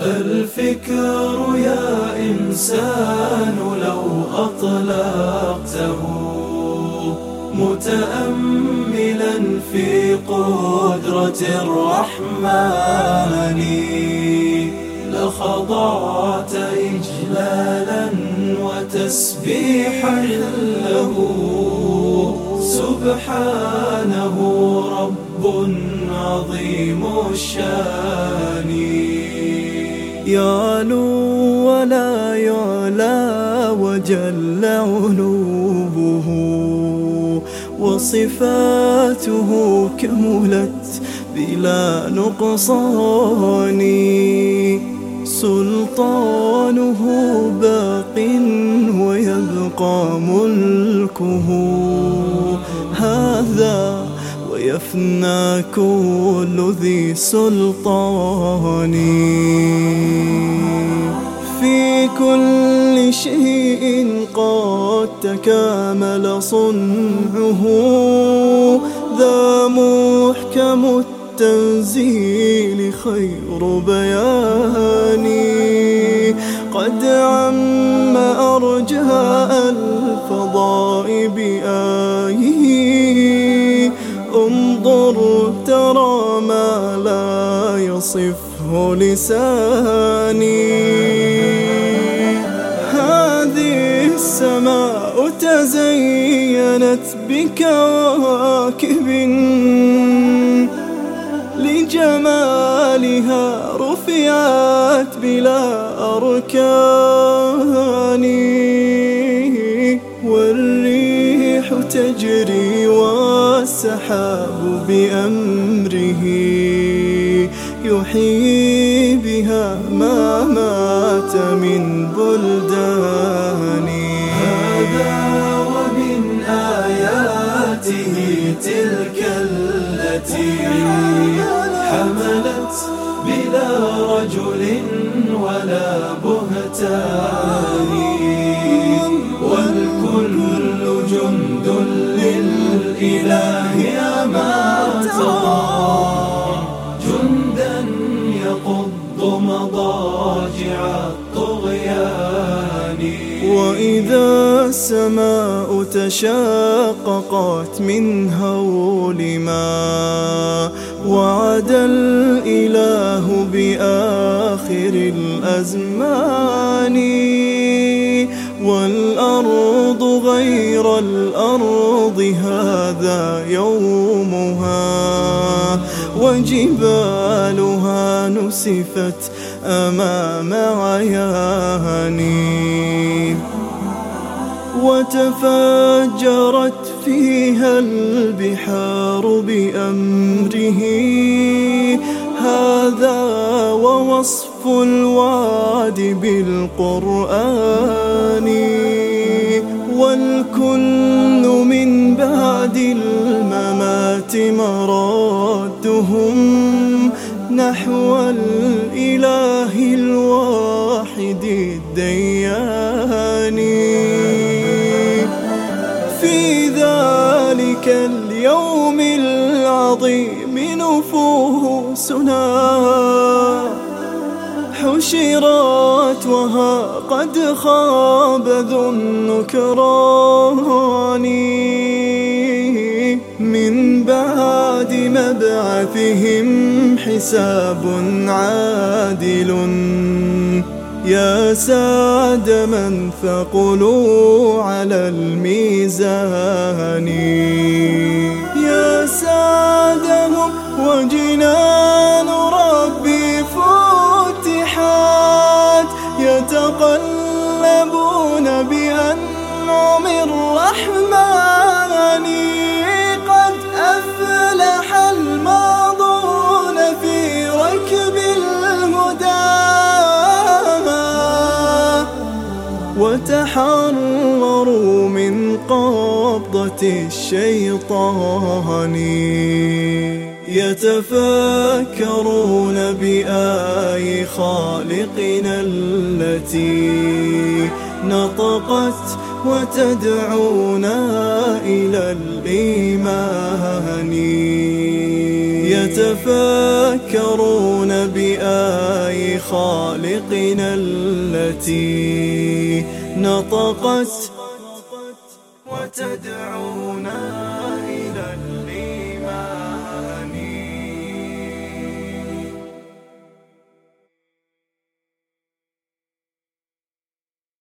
الفكر يا إنسان لو أطلقته متأملا في قدرة الرحمن لخضعت إجلالا وتسبيحا له سبحانه رب عظيم الشان يعلو ولا يعلى وجل علوه وصفاته كملت بلا نقصان. سلطانه باق ويبقى ملكه. هذا ويفنى كل ذي سلطان في كل شيء قد تكامل صنعه. ذا محكم التنزيل خير بياني. قد عم أرجاء الفضاء بآيه. انظر ترى ما لا يصفه لساني. هذه السماء تزينت بكواكب لجمالها رفعت بلا أركان. والريح تجري والسحاب بأمره يحيي بها ما مات من بلدان هذا ومن آياته تلك التي جندا يقض مضاجع الطغيان. وإذا السماء تشاققت من هول ما وعد الإله بآخر الأزمان. والأرض غير الأرض هذا وجبالها نسفت أمام عياني. وتفجرت فيها البحار بأمره. هذا ووصف الوعد بالقرآن. والكل من بعد الممات مرادهم نحو الإله الواحد الديان. في ذلك اليوم العظيم نفوسنا حشرت وها قد خاب ذو النكران. مبعثهم حساب عادل. يا سعد من ثقلوا على الميزان. يا سعدهم وجنان ربي فتحات يتقلبون بأنعم الرحمن. وتحرروا من قبضة الشيطان. يتفكرون بآي خالقنا التي نطقت وتدعونا إلى الإيمان. يتفكرون بآي خالقنا التي نطقت وتدعونا.